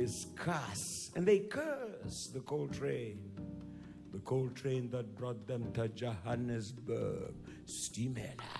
is curse. And they curse the coal train. The coal train that brought them to Johannesburg. Stimela.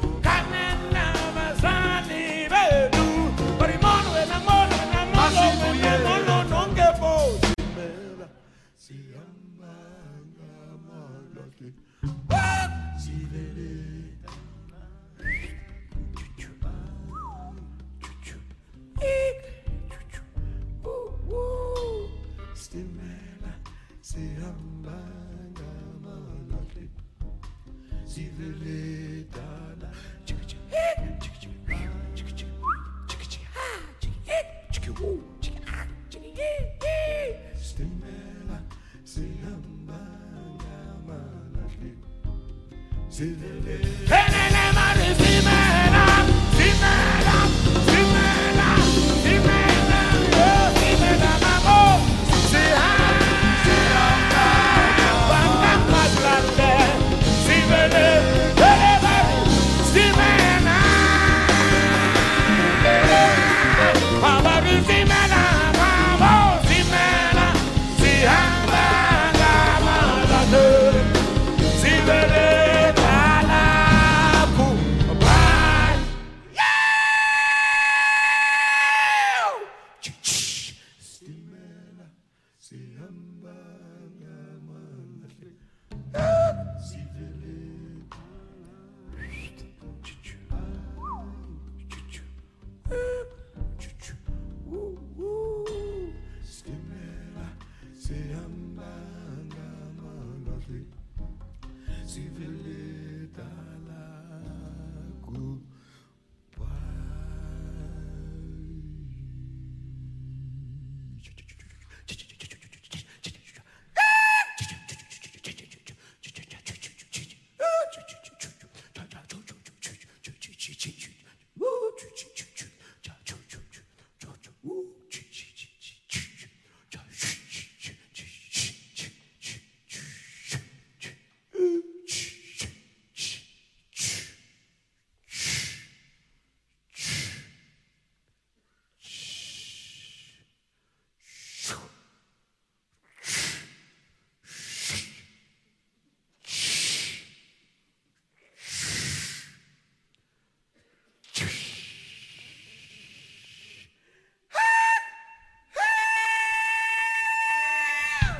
to the living.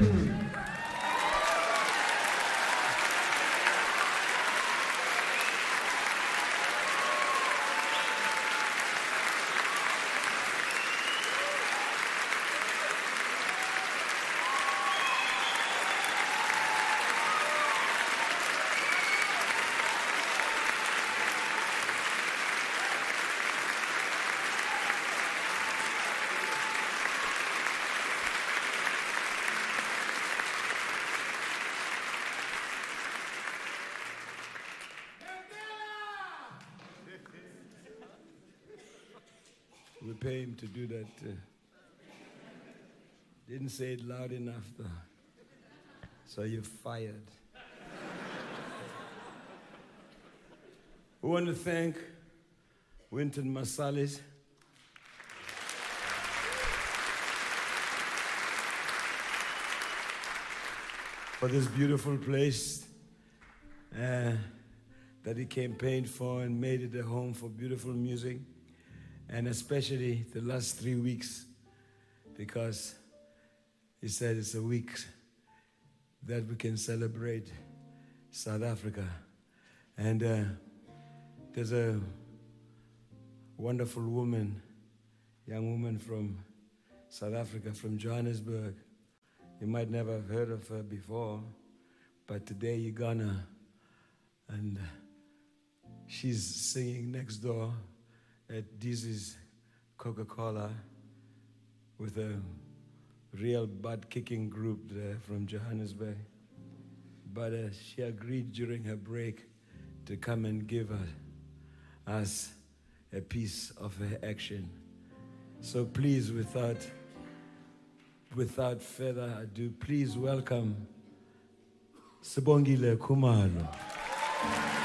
Hmm. Pay him to do that. Uh, didn't say it loud enough, though. So you're fired. we want to thank Wynton Marsalis. For this beautiful place uh, that he campaigned for and made it a home for beautiful music and especially the last three weeks, because he said it's a week that we can celebrate South Africa. And uh, there's a wonderful woman, young woman from South Africa, from Johannesburg. You might never have heard of her before, but today you're gonna, and she's singing next door at is Coca Cola with a real butt kicking group there from Johannesburg. But uh, she agreed during her break to come and give her, us a piece of her action. So please, without, without further ado, please welcome Sibongile Khumalo.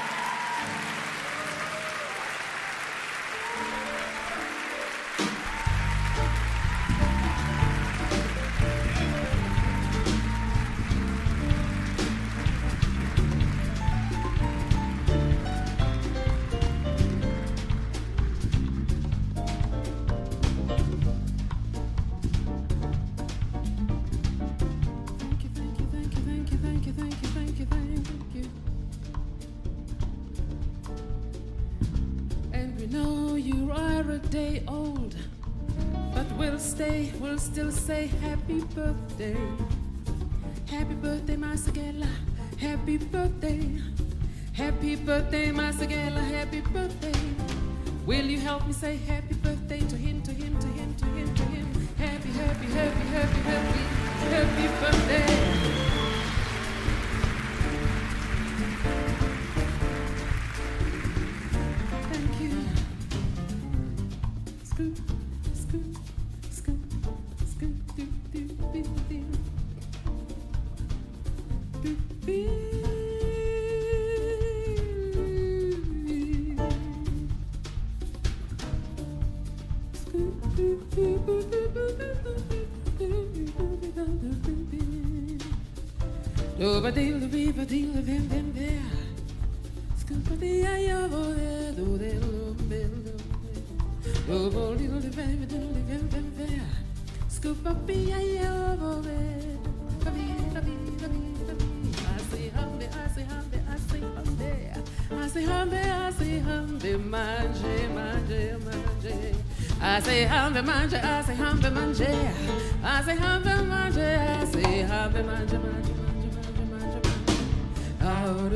You help hambe manje, I say hambe manje. I say hambe manje, I say hambe manje, manje, manje, manje, manje. Oh,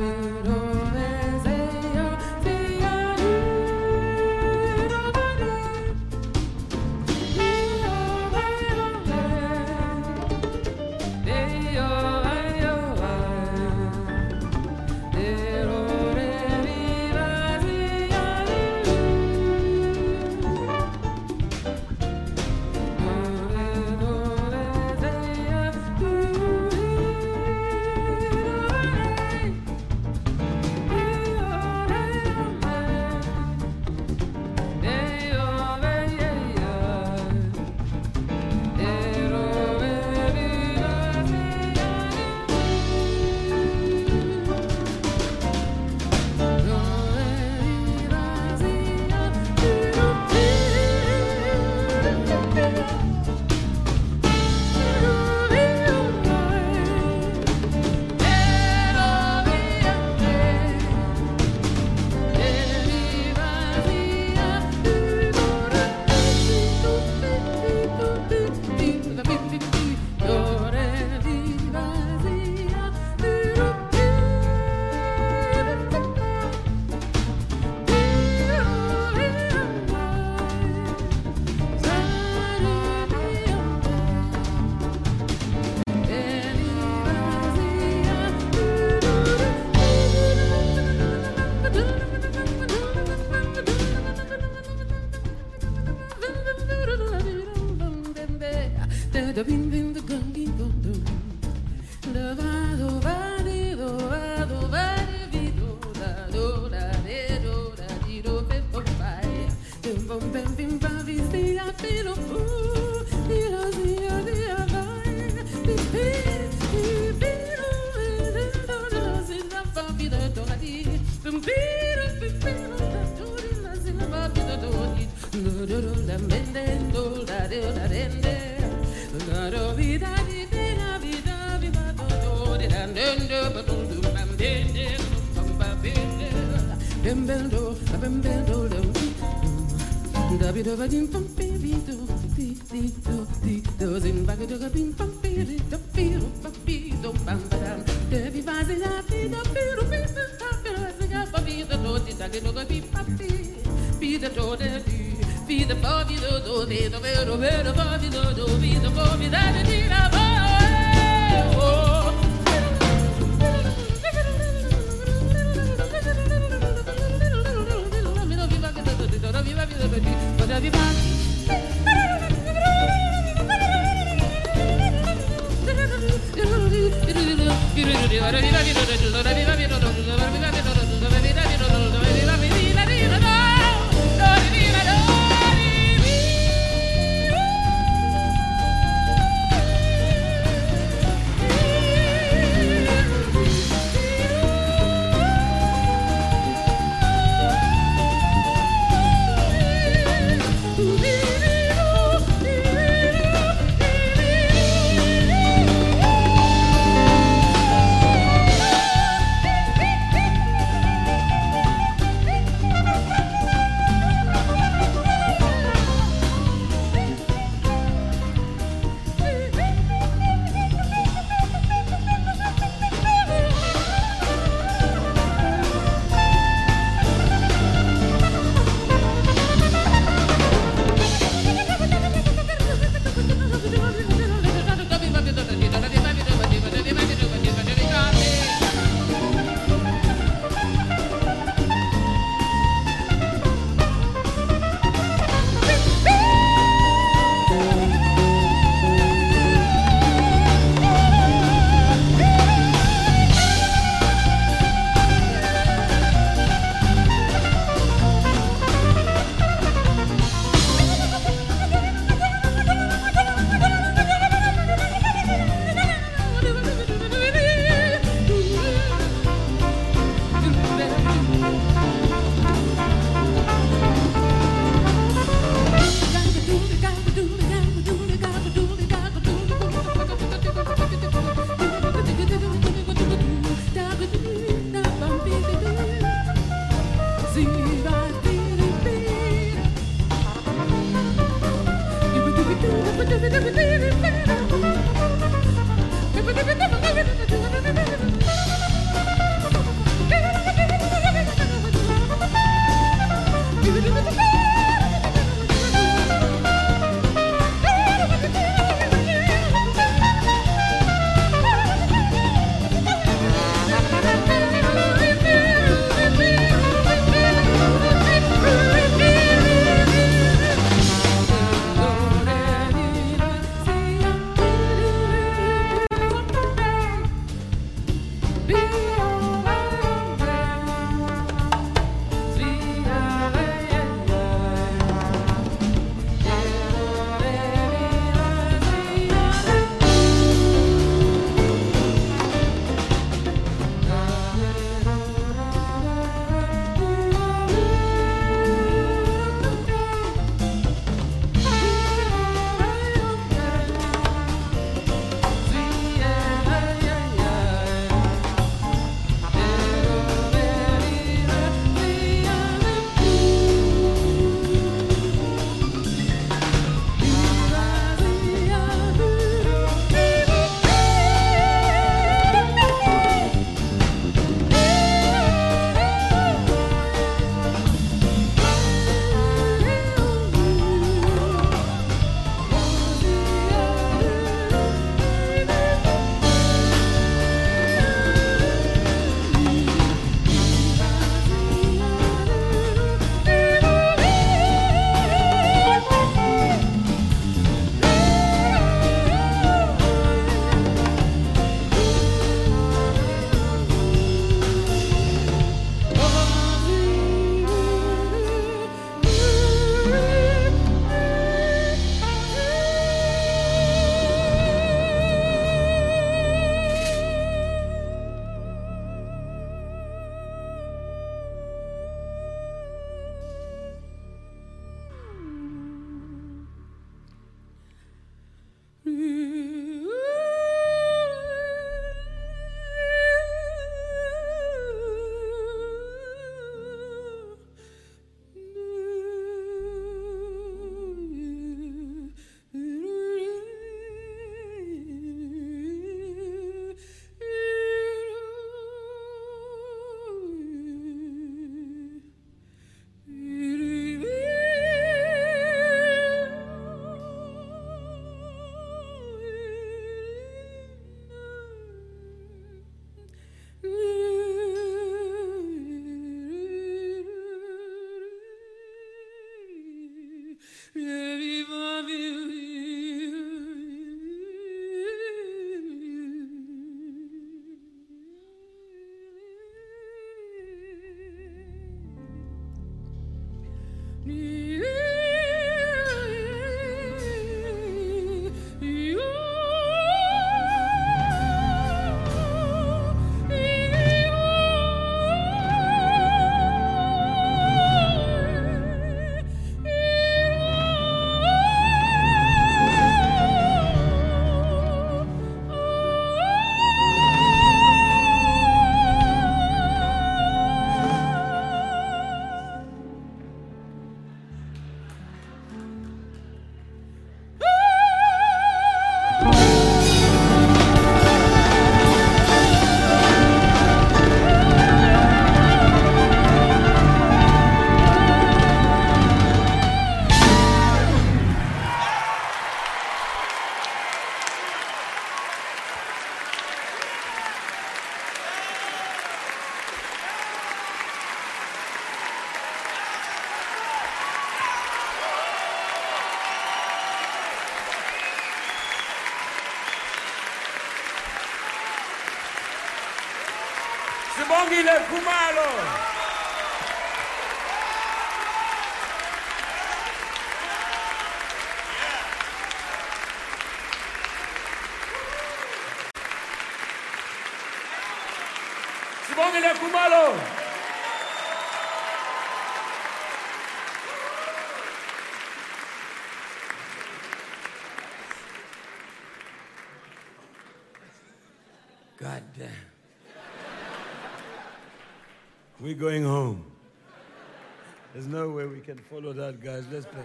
can follow that, guys. Let's play.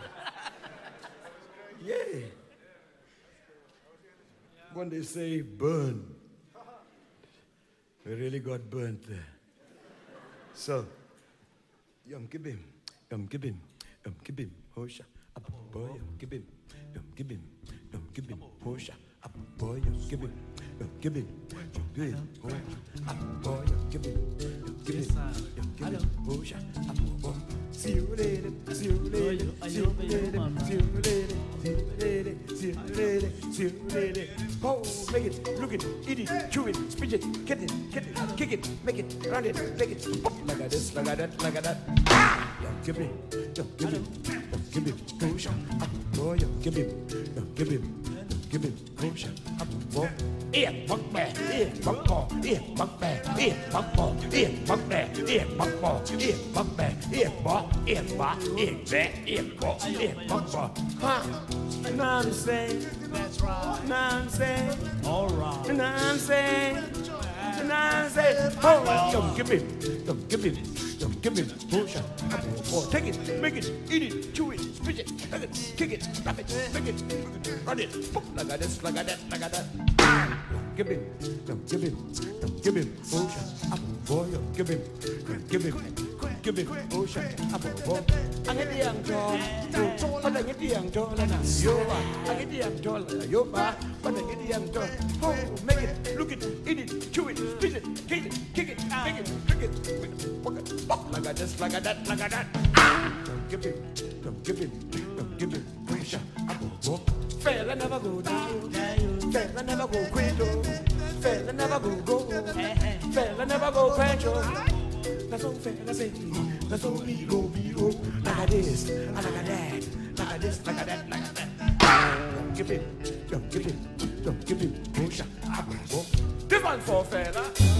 Yeah. When they say burn, we really got burnt there. So, Yom Kibbim, Yom Kibbim, Yom Kibbim, Hosha, Boy, Yom Kibbim, Yom Kibbim, Yom Kibbim, Hosha, Boy, Yom Kibbim, Yom Kibbim, Yom Kibbim, Hosha, Abu Boy, Yom Kibbim, Yom Kibbim, Yom Kibbim, Hosha, Abu Boy. See you later, see you later, see you later, see you later, see you later, see you later, see you later. Oh, make it, look it, eat it, chew it, spit it, get it, get it, kick it, make it, run it, make it, pop, like a this, like a that, like a that. Ah! Yo, give me, yo, give me, yo, give me, push up, up, boy, yo, give me, yo, give me, yo, give me, push up, up, boy. Yeah, buck back, yeah, buck ball, yeah, buck back, yeah, buck ball, yeah, buck back, yeah, buck ball, yeah, buck back, yeah, ball, yeah, ball, yeah, back, yeah, ball, yeah, buck ball. Huh? You know what I'm saying? That's right. You know what I'm saying? All right. You know what I'm saying? You know what I'm saying? Yo, give me, yo, give me, yo, give me, push up, boy, take it, make it, eat it, chew it, spit it, hug it, kick it, slap it, make it, run it, pop, like a this, like a that, like a that. Yo, give me, give me, give me, push up, boy, yo, give me, yo, give me, give me, push up, boy. Ang iti ang tol, pada ang iti ang tol na yoba, ang iti ang tol na yoba, pada ang iti ang tol. Oh, make it, look it, eat it, chew it, spit it, kick it, kick it, make it, make it, make it, fuck it, pop like a this, like a that, like a that. Ah. Don't give it, don't give it, don't give it, push up, boy. Fella never go down, fella never go quit, oh. fella never go go, eh, eh. fella never go quench, oh. That's all fella say, that's all me go be go, like this, and like that, like this, like that, like that. Don't give it, don't give it, don't give it, push up, boy. This one's for Fela.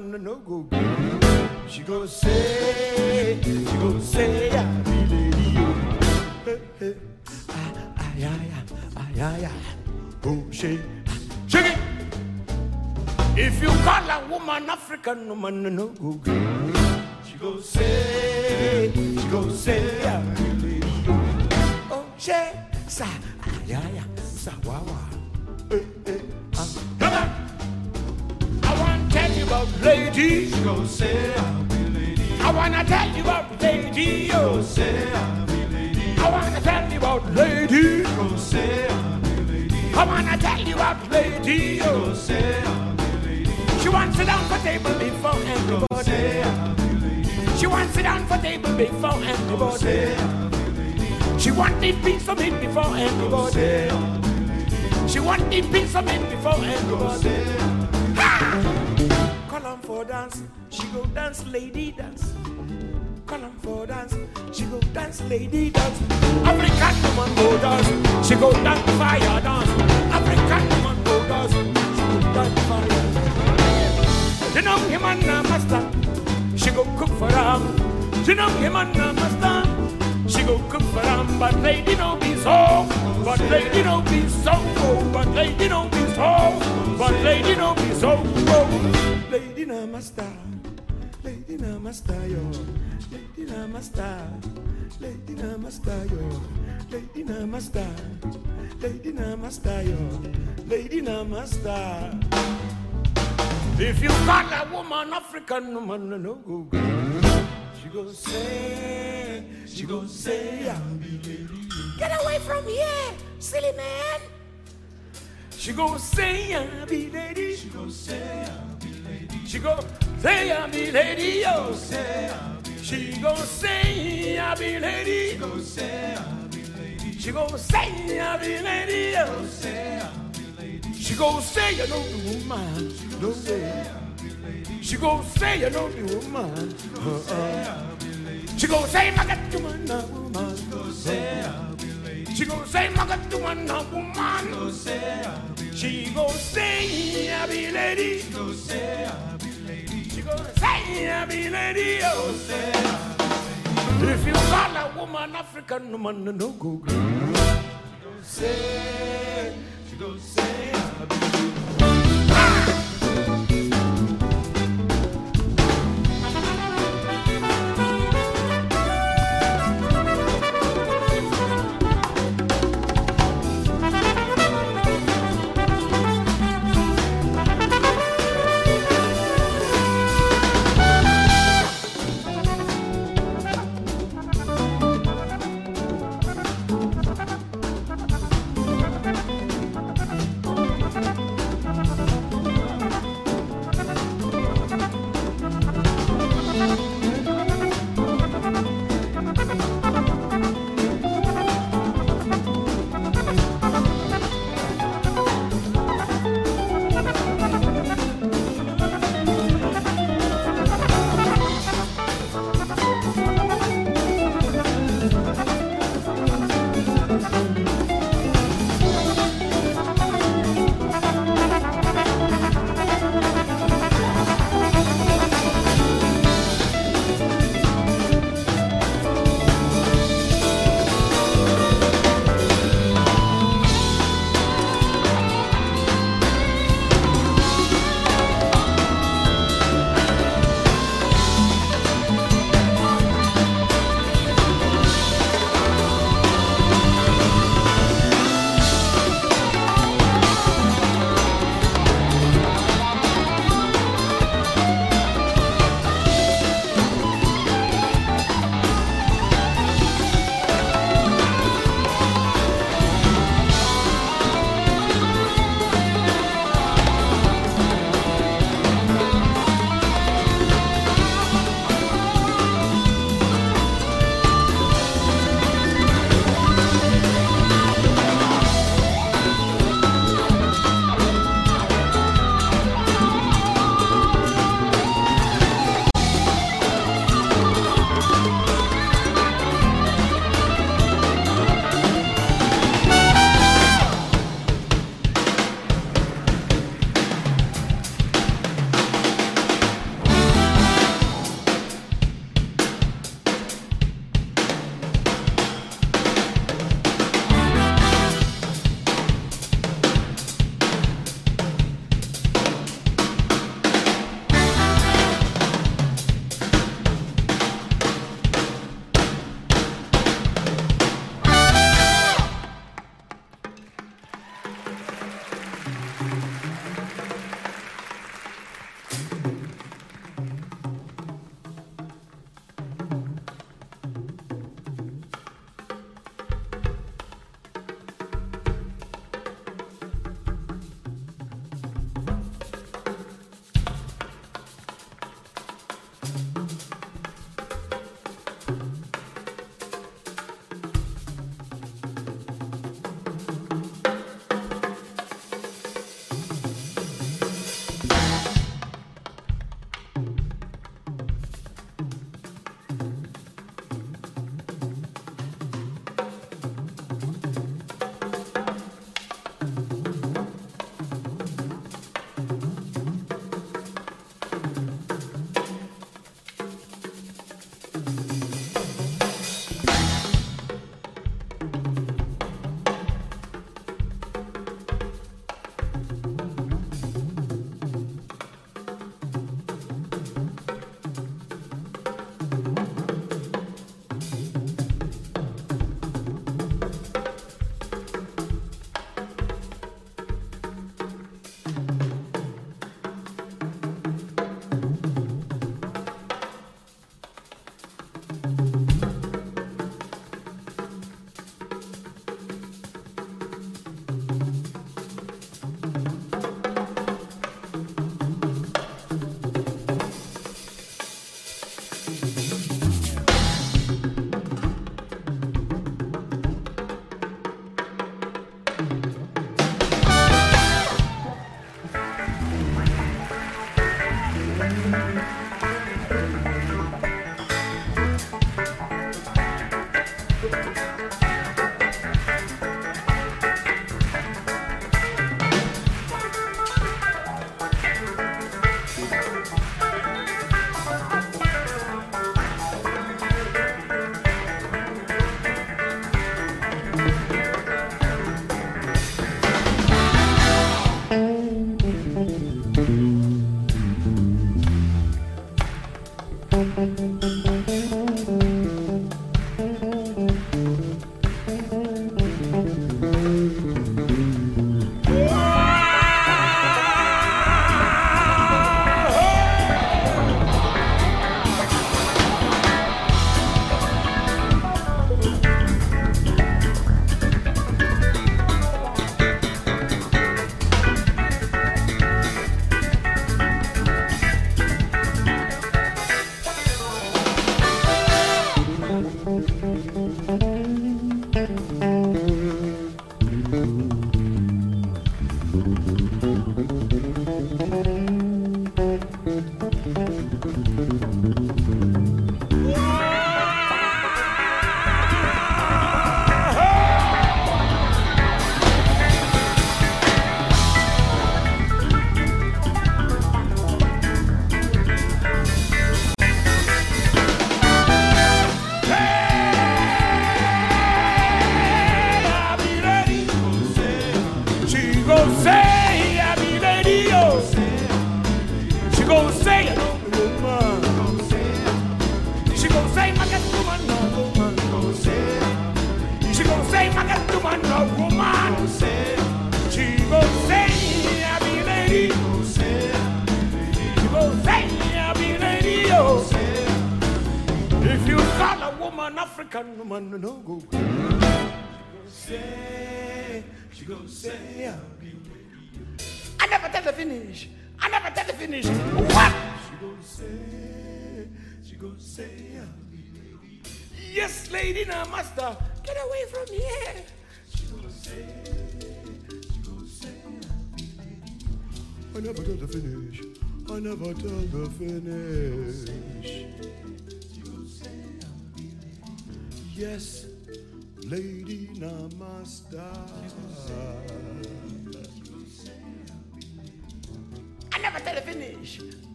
Woman, no go. She go say, she go say, I be lady. oh. Hey, hey. Ah, ah, yeah, yeah, ah, yeah, yeah. Oh, shake, shake it. If you call a woman African woman, no go. She go say, she go say, I be lady. oh. Shake, sa, ah, yeah, yeah, sa, wah, wah. About lady. Go say I'll be lady. I wanna tell you about lady. Go say I'll be lady. I wanna tell you about lady. Go say I'll be lady. I wanna tell you about lady. Go say I'll be lady. She wants sit down for table before everybody. say. She wants sit down for table before everybody. say. She wants the piece of it before everybody. say. She wants the piece of it before everybody. say Call on for dance, she go dance, lady dance. Call on for dance, she go dance, lady dance. African woman go dance, she go dance fire dance. African woman go dance, she go dance fire. dance. You know him and a master, she go cook for them. You know him and a master, go them. But lady don't be so, but lady don't be so, but lady don't be so, but lady don't be so. Lady no master, Lady Namaste, yo. Lady Namaste. Lady Namaste, yo. Lady Namaste. Lady Namaste, yo. Lady Namaste. If you got a woman, African woman, no go. She go say, she go say, I'll be lady. Get away from here, silly man. She go say, I'll be lady. She go say, I'll be lady. She go say, I'll be lady, yo. She go say, I'll be lady. She go say, I'll be lady. She go say, I'll be lady, yo. She go say you know the woman, no way. She go say you know the woman. Uh-uh. She go say my God, you man, a woman. She go say my God, you man, a woman. She go say I be lady. She go say I be lady. Oh. If you call a woman African woman, no go girl. Say, she go say I be lady.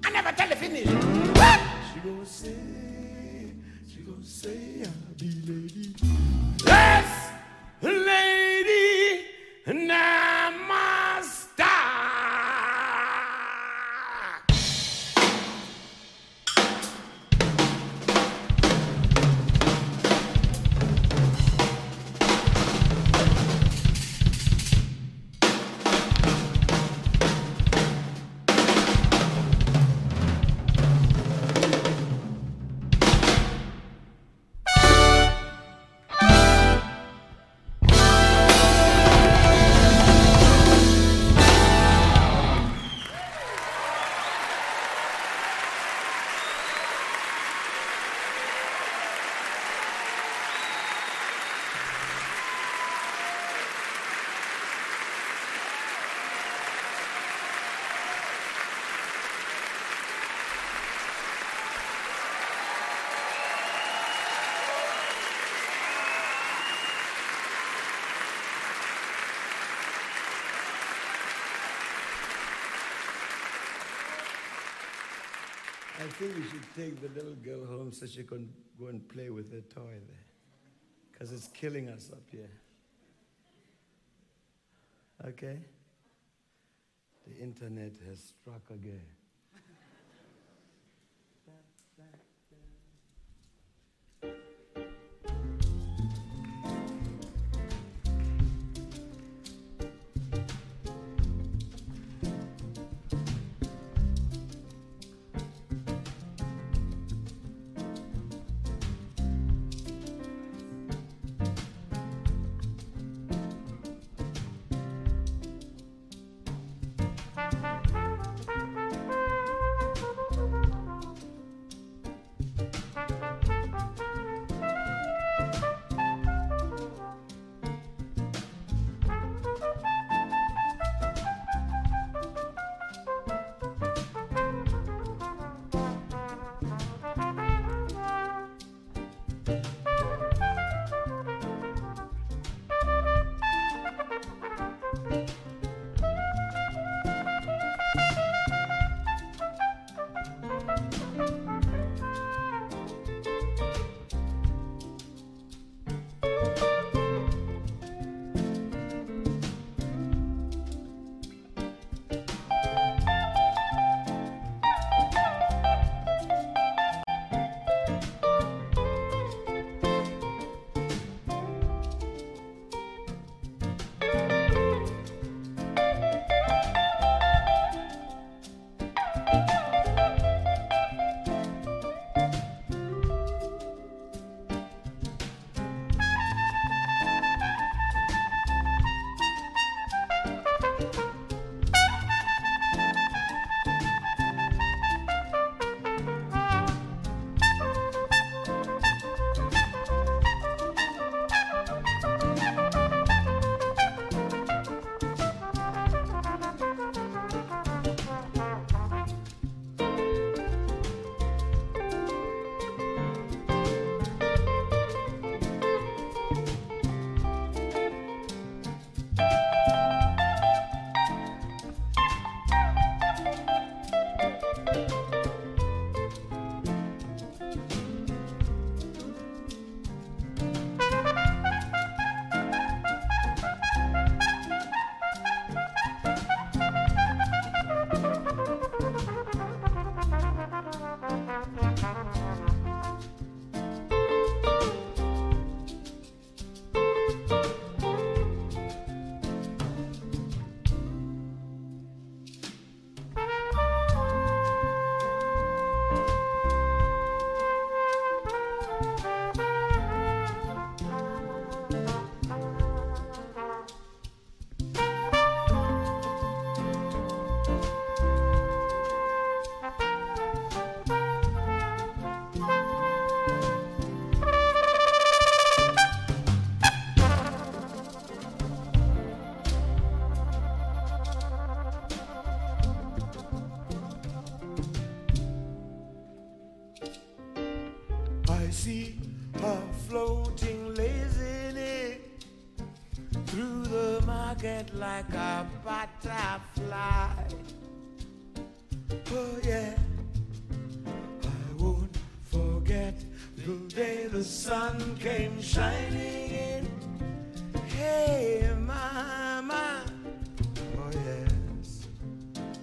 I never tell the finish. What? She gonna say, she gonna say, I'll be lady. think you should take the little girl home so she can go and play with her toy there. Because it's killing us up here. Okay? The internet has struck again.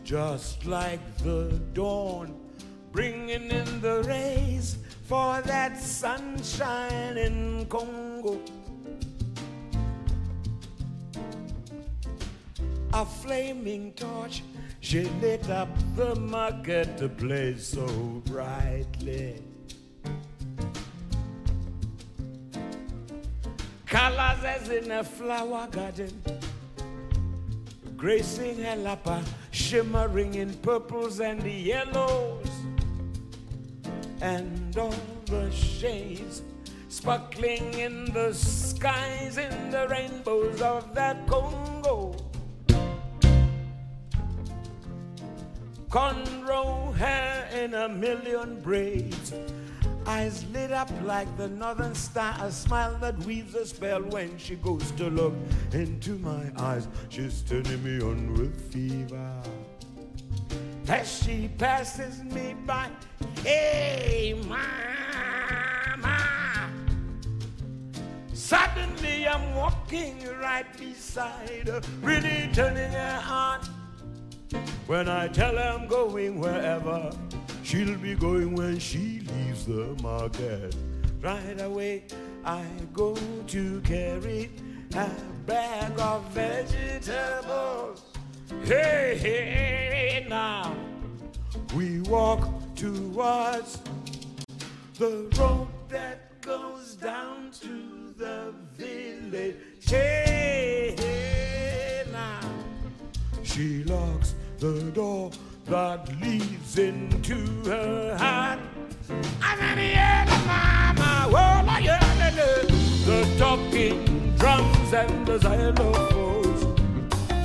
Just like the dawn, bringing in the rays for that sunshine in Congo. A flaming torch, she lit up the market marketplace so brightly. Colors as in a flower garden, gracing her lapa, shimmering in purples and yellows, and all the shades sparkling in the skies in the rainbows of the Congo. Cornrow hair in a million braids. Eyes lit up like the northern star, a smile that weaves a spell when she goes to look into my eyes. She's turning me on with fever. As she passes me by, hey, mama. Suddenly I'm walking right beside her, really turning her on. When I tell her I'm going wherever, she'll be going when she leaves the market. Right away, I go to carry a bag of vegetables. Hey, hey, now we walk towards the road that goes down to the village. Hey, hey, now she locks the door that leads into her heart. And then the other mama, well, I heard the, the talking drums and the xylophones,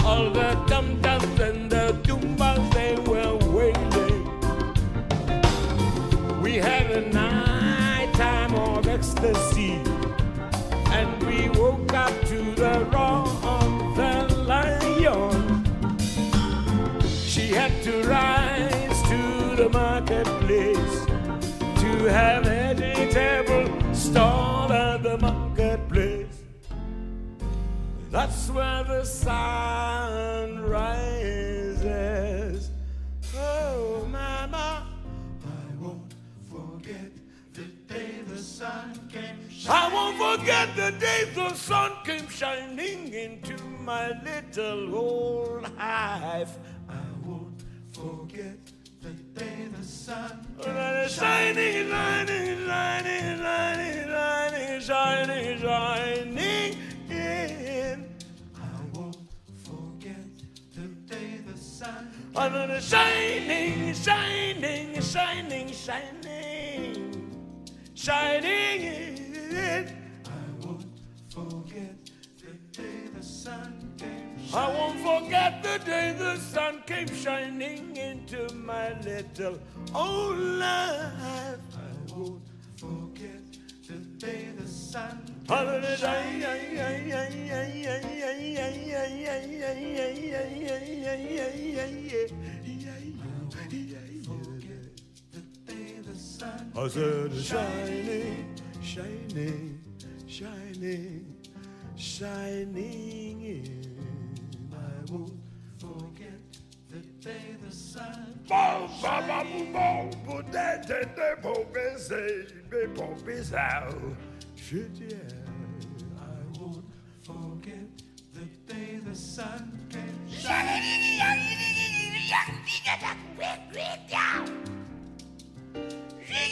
all the dum dums and the tumbas they were wailing. We had a night time of ecstasy, have vegetable stall at the marketplace. That's where the sun rises. Oh, mama, I won't forget the day the sun came I won't forget the day the sun came shining into my little old hive. I won't forget shining, shining, shining, shining, shining, shining, shining in. I won't forget the day the sun. I'm shining, shining, shining, shining shining in. I won't forget the day the sun. I won't forget the day the sun came shining into my little old life. I won't forget the day the sun. Said, shining, shining, shining, shining in. Won't forget the day the sun. I won't forget the day the sun came. Hey,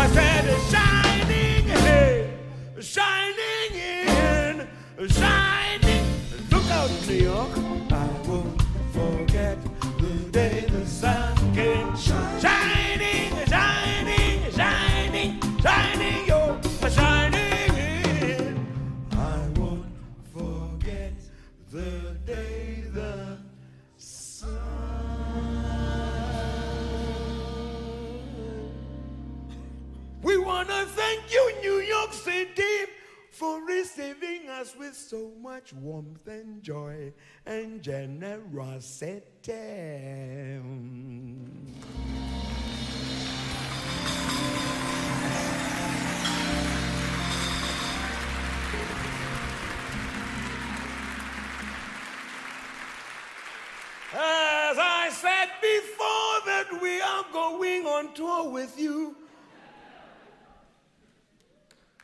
I said, shining, As I said before, that we are going on tour with you.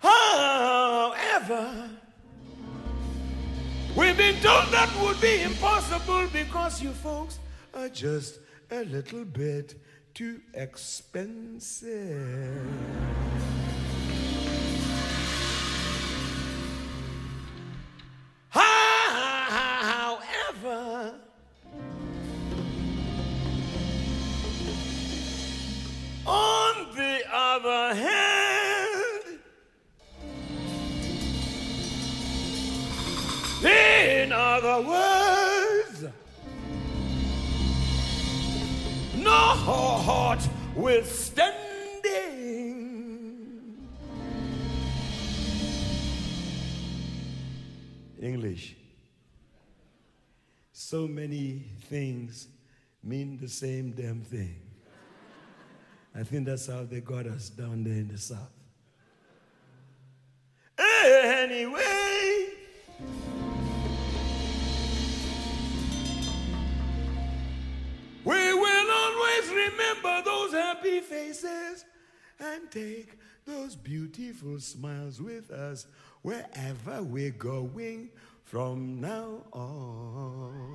However, we've been told that would be impossible because you folks are just a little bit too expensive. No heart withstanding. English. So many things mean the same damn thing. I think that's how they got us down there in the south. Anyway, remember those happy faces and take those beautiful smiles with us wherever we're going from now on.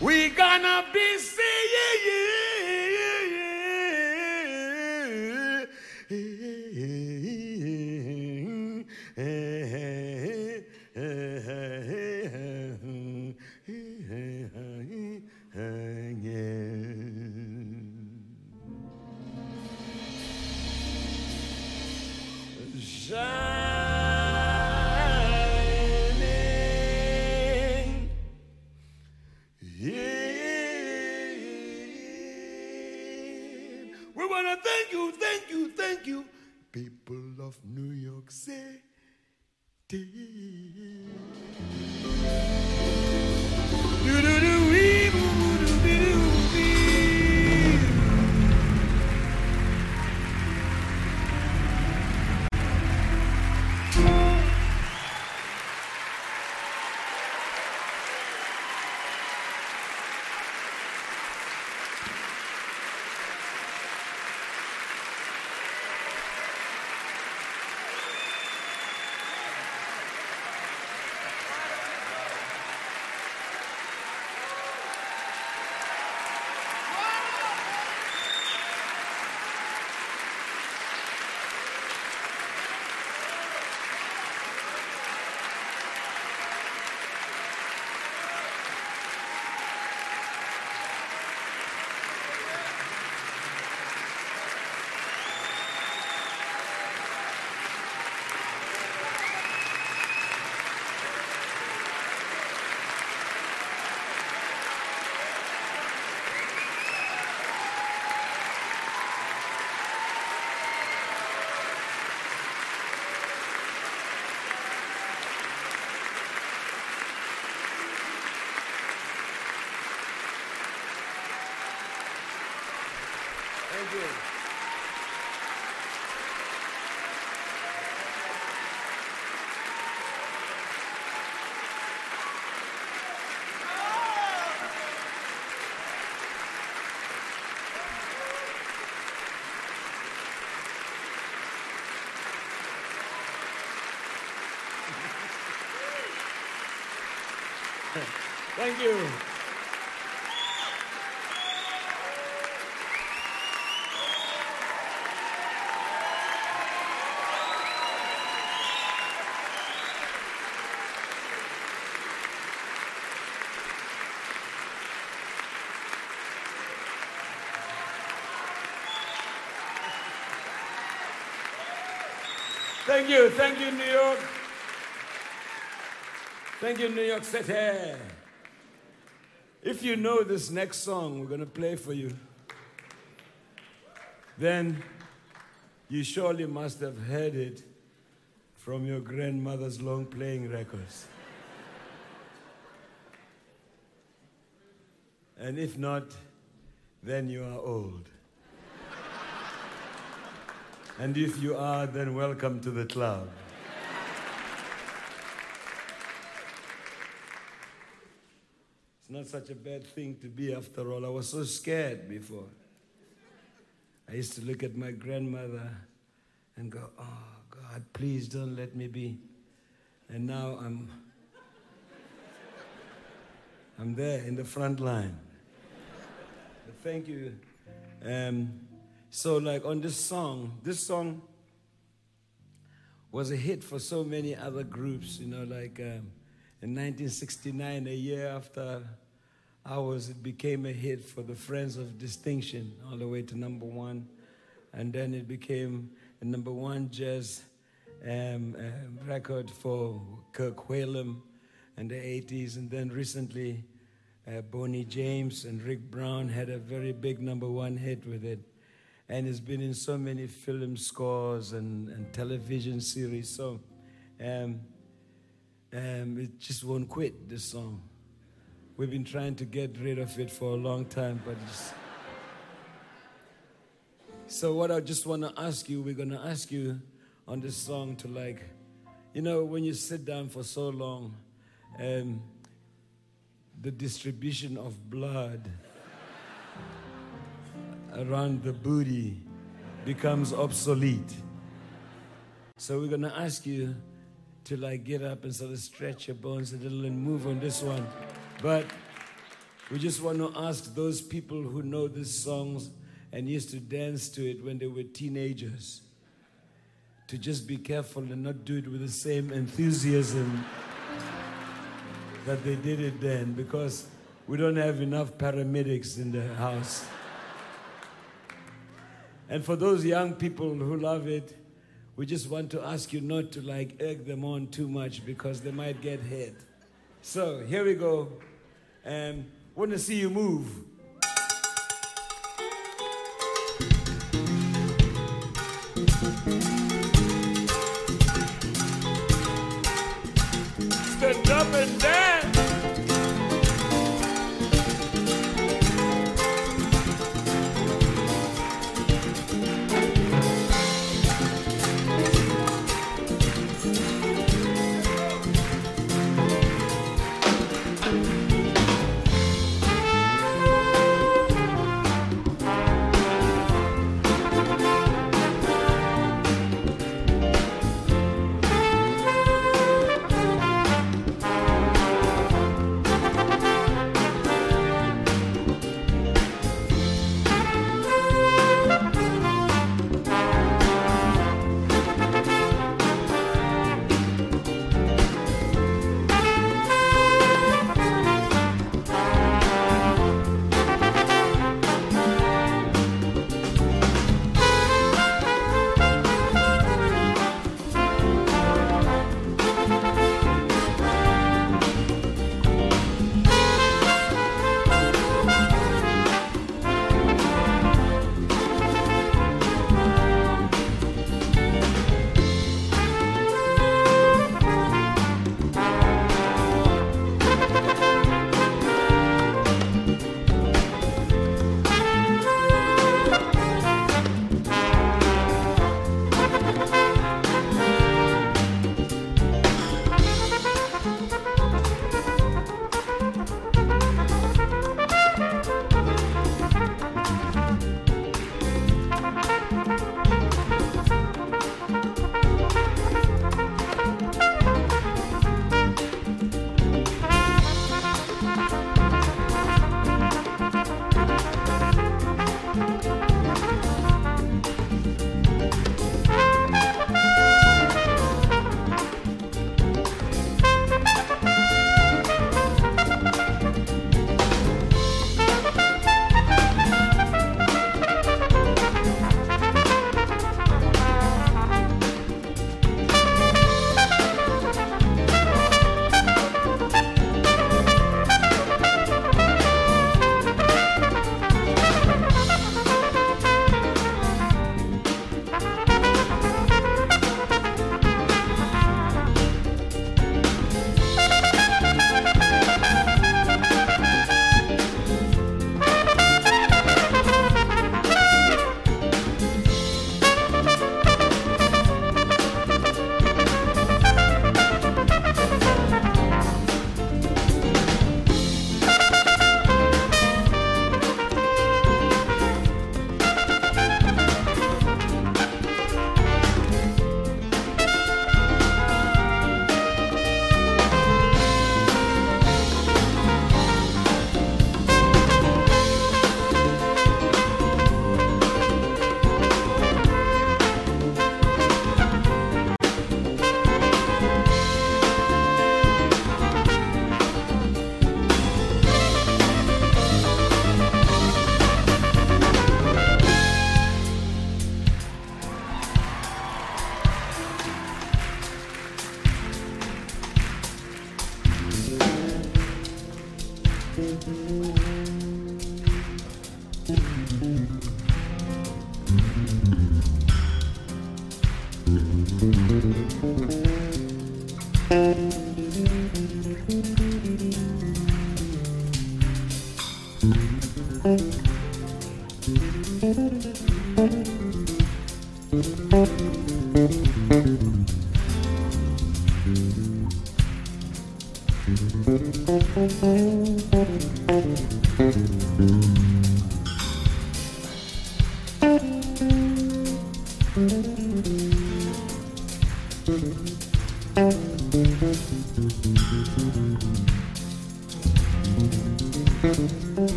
We're gonna be singing. Shining. in. We want to thank you, thank you, thank you, people of New York City. Thank you. Thank you. Thank you, New York. Thank you, New York City. If you know this next song we're going to play for you, then you surely must have heard it from your grandmother's long playing records. and if not, then you are old. and if you are, then welcome to the club. Not such a bad thing to be after all. I was so scared before. I used to look at my grandmother and go, Oh God, please don't let me be. And now I'm I'm there in the front line. But thank you. Um, so like on this song, this song was a hit for so many other groups, you know, like um, in 1969, a year after it became a hit for the Friends of Distinction, all the way to number one. And then it became a number one jazz um, um, record for Kirk Whalum in the 80s. And then recently, uh, Boney James and Rick Braun had a very big number one hit with it. And it's been in so many film scores and, and television series. So um, um, it just won't quit, this song. We've been trying to get rid of it for a long time, but it's. So, what I just want to ask you, we're going to ask you on this song to, like, you know, when you sit down for so long, um, the distribution of blood around the booty becomes obsolete. So, we're going to ask you to, like, get up and sort of stretch your bones a little and move on this one. But we just want to ask those people who know these songs and used to dance to it when they were teenagers to just be careful and not do it with the same enthusiasm that they did it then because we don't have enough paramedics in the house. And for those young people who love it, we just want to ask you not to like egg them on too much because they might get hit. So here we go. Um, want to see you move.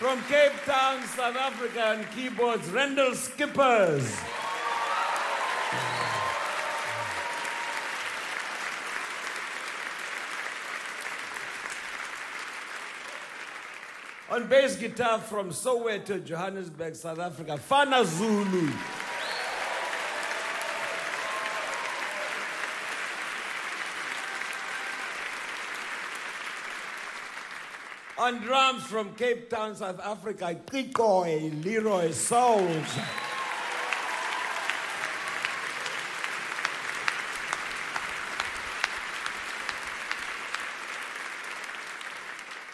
From Cape Town, South Africa, on keyboards, Randall Skippers. On bass guitar from Soweto, Johannesburg, South Africa, Fana Zulu. On drums from Cape Town, South Africa, Kikoy Leroy Sauls.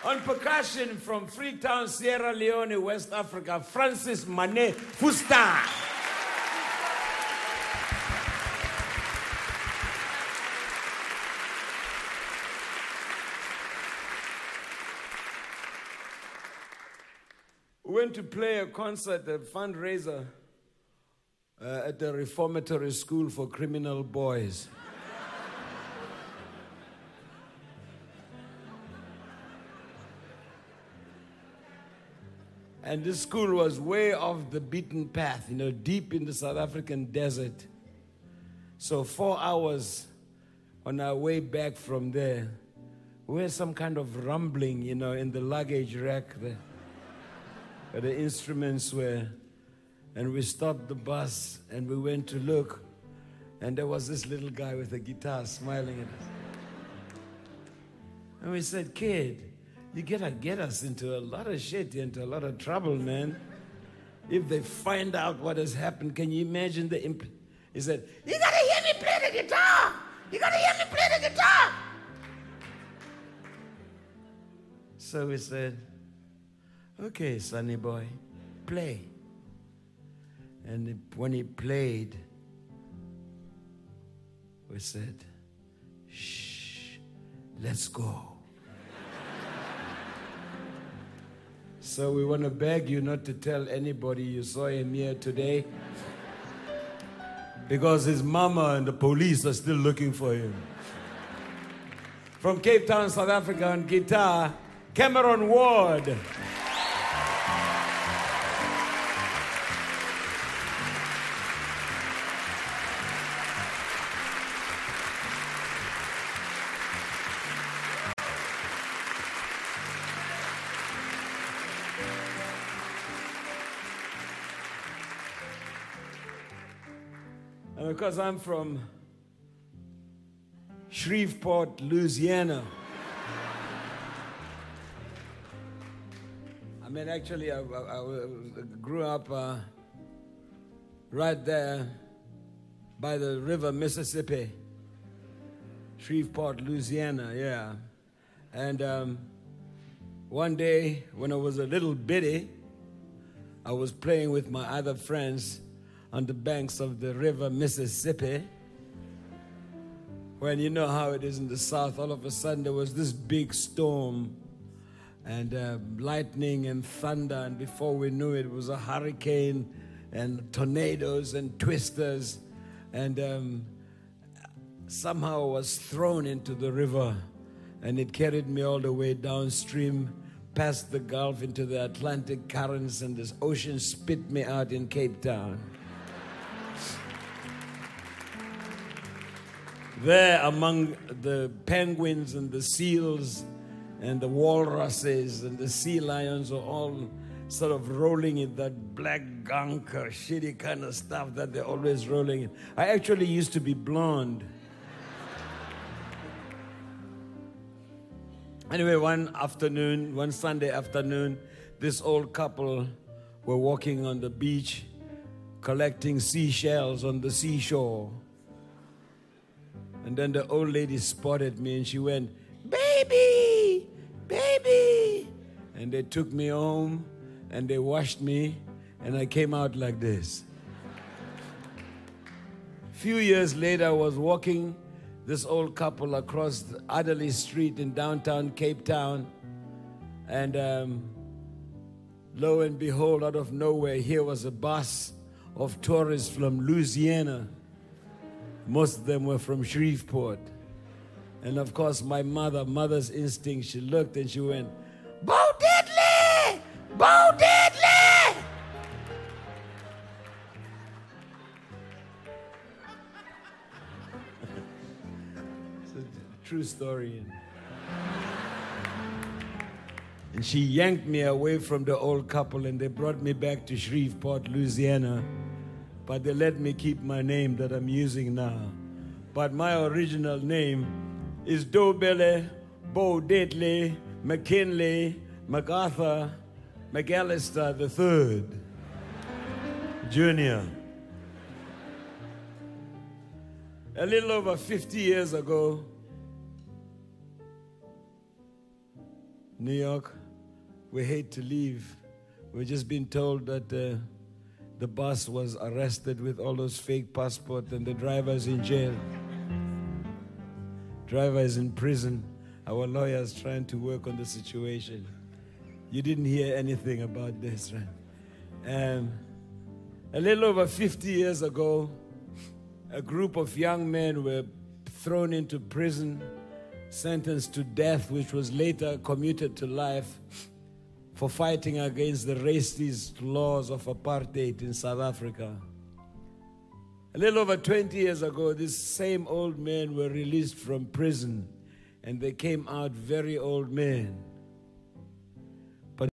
On percussion from Freetown, Sierra Leone, West Africa, Francis Manet Fuster. Went to play a concert, a fundraiser uh, at the Reformatory School for Criminal Boys. And this school was way off the beaten path, you know, deep in the South African desert. So, four hours on our way back from there, we had some kind of rumbling, you know, in the luggage rack there, the instruments were. And we stopped the bus and we went to look, and there was this little guy with a guitar smiling at us. And we said, Kid, you gotta get us into a lot of shit, into a lot of trouble, man. If they find out what has happened, can you imagine the imp? He said, You gotta hear me play the guitar! You gotta hear me play the guitar! So we said, Okay, sonny boy, play. And when he played, we said, Shh, let's go. So we want to beg you not to tell anybody you saw him here today. Because his mama and the police are still looking for him. From Cape Town, South Africa, on guitar, Cameron Ward. Because I'm from Shreveport, Louisiana. I mean, actually, I, I- I grew up uh, right there by the river Mississippi. Shreveport, Louisiana, yeah. And um, one day, when I was a little bitty, I was playing with my other friends on the banks of the river Mississippi. When you know how it is in the south, all of a sudden there was this big storm and uh, lightning and thunder, and before we knew it, it was a hurricane and tornadoes and twisters. And um, somehow I was thrown into the river, and it carried me all the way downstream past the Gulf into the Atlantic currents, and this ocean spit me out in Cape Town. There, among the penguins and the seals and the walruses and the sea lions, are all sort of rolling in that black gunk or shitty kind of stuff that they're always rolling in. I actually used to be blonde. Anyway, one afternoon, one Sunday afternoon, this old couple were walking on the beach collecting seashells on the seashore. And then the old lady spotted me and she went, Baby, baby. And they took me home and they washed me and I came out like this. Few years later, I was walking this old couple across Adderley Street in downtown Cape Town. And um, lo and behold, out of nowhere, here was a bus of tourists from Louisiana. Most of them were from Shreveport. And of course, my mother, mother's instinct, she looked and she went, Bo Diddley! Bo Diddley! it's a true story. And she yanked me away from the old couple and they brought me back to Shreveport, Louisiana. But they let me keep my name that I'm using now. But my original name is Dobele Bo Diddley McKinley MacArthur McAllister III Jr. A little over 50 years ago, New York, we hate to leave. We've just been told that uh, the bus was arrested with all those fake passports and the driver's in jail. Driver is in prison. Our lawyer's trying to work on the situation. You didn't hear anything about this, right? Um, a little over 50 years ago, a group of young men were thrown into prison, sentenced to death, which was later commuted to life for fighting against the racist laws of apartheid in South Africa. A little over 20 years ago, these same old men were released from prison and they came out very old men.